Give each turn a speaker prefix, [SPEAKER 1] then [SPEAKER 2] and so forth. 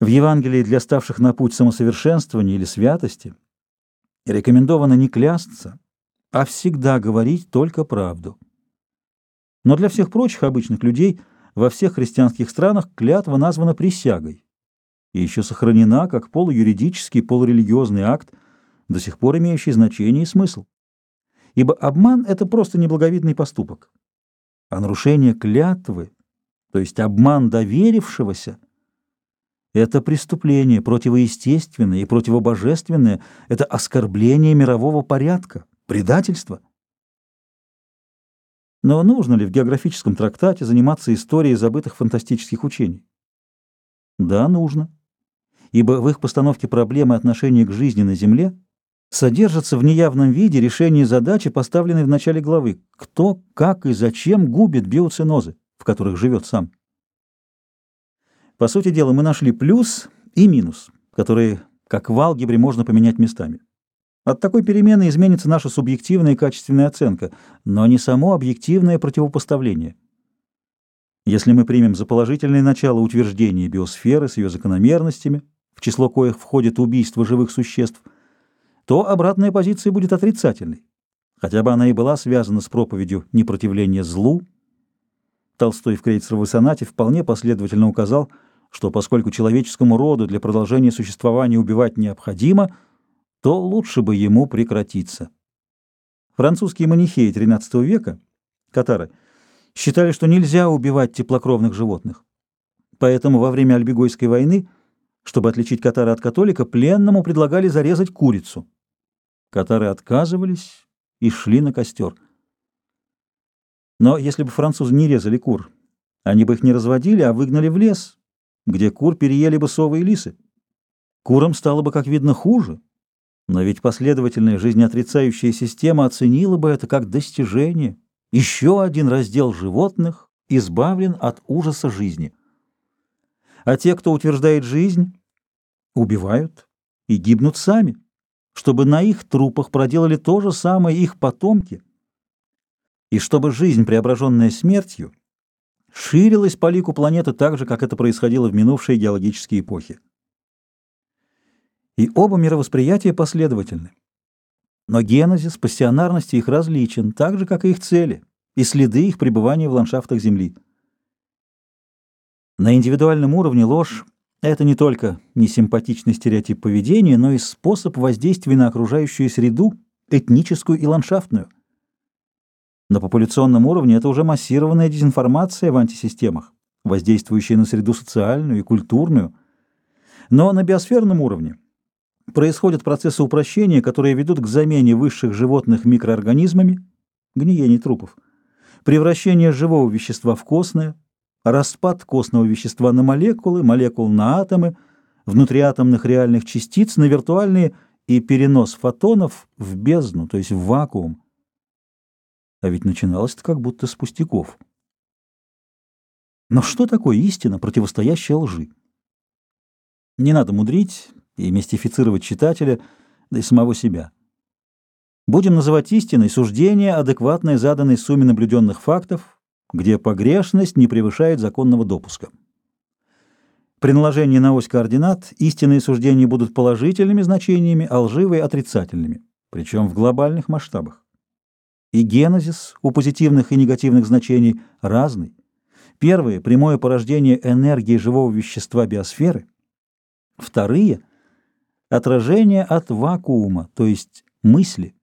[SPEAKER 1] В Евангелии для ставших на путь самосовершенствования или святости рекомендовано не клясться, а всегда говорить только правду. Но для всех прочих обычных людей во всех христианских странах клятва названа присягой и еще сохранена как полуюридический, полурелигиозный акт, до сих пор имеющий значение и смысл. Ибо обман — это просто неблаговидный поступок. А нарушение клятвы, то есть обман доверившегося — это преступление противоестественное и противобожественное, это оскорбление мирового порядка, предательство. Но нужно ли в географическом трактате заниматься историей забытых фантастических учений? Да, нужно. Ибо в их постановке проблемы отношения к жизни на Земле содержатся в неявном виде решение задачи, поставленной в начале главы «Кто, как и зачем губит биоцинозы, в которых живет сам?» По сути дела, мы нашли плюс и минус, которые, как в алгебре, можно поменять местами. От такой перемены изменится наша субъективная и качественная оценка, но не само объективное противопоставление. Если мы примем за положительное начало утверждение биосферы с ее закономерностями, в число коих входит убийство живых существ, то обратная позиция будет отрицательной, хотя бы она и была связана с проповедью непротивления злу. Толстой в Крейцеровой сонате вполне последовательно указал, что поскольку человеческому роду для продолжения существования убивать необходимо, то лучше бы ему прекратиться. Французские манихеи XIII века, катары, считали, что нельзя убивать теплокровных животных. Поэтому во время Альбегойской войны, чтобы отличить катара от католика, пленному предлагали зарезать курицу. Катары отказывались и шли на костер. Но если бы французы не резали кур, они бы их не разводили, а выгнали в лес, где кур переели бы совы и лисы. Курам стало бы, как видно, хуже, но ведь последовательная жизнеотрицающая система оценила бы это как достижение. Еще один раздел животных избавлен от ужаса жизни. А те, кто утверждает жизнь, убивают и гибнут сами, чтобы на их трупах проделали то же самое их потомки, и чтобы жизнь, преображенная смертью, ширилась по лику планеты так же, как это происходило в минувшие геологические эпохи. И оба мировосприятия последовательны. Но генезис, пассионарность их различен, так же, как и их цели, и следы их пребывания в ландшафтах Земли. На индивидуальном уровне ложь — это не только несимпатичный стереотип поведения, но и способ воздействия на окружающую среду, этническую и ландшафтную — на популяционном уровне это уже массированная дезинформация в антисистемах, воздействующая на среду социальную и культурную. Но на биосферном уровне происходят процессы упрощения, которые ведут к замене высших животных микроорганизмами, гниение трупов, превращение живого вещества в костное, распад костного вещества на молекулы, молекул на атомы, внутриатомных реальных частиц на виртуальные и перенос фотонов в бездну, то есть в вакуум. А ведь начиналось это как будто с пустяков. Но что такое истина, противостоящая лжи? Не надо мудрить и мистифицировать читателя, да и самого себя. Будем называть истиной суждение, адекватное заданной сумме наблюденных фактов, где погрешность не превышает законного допуска. При наложении на ось координат истинные суждения будут положительными значениями, а лживые — отрицательными, причем в глобальных масштабах. И генезис у позитивных и негативных значений разный. Первые — прямое порождение энергии живого вещества биосферы. Вторые — отражение от вакуума, то есть мысли.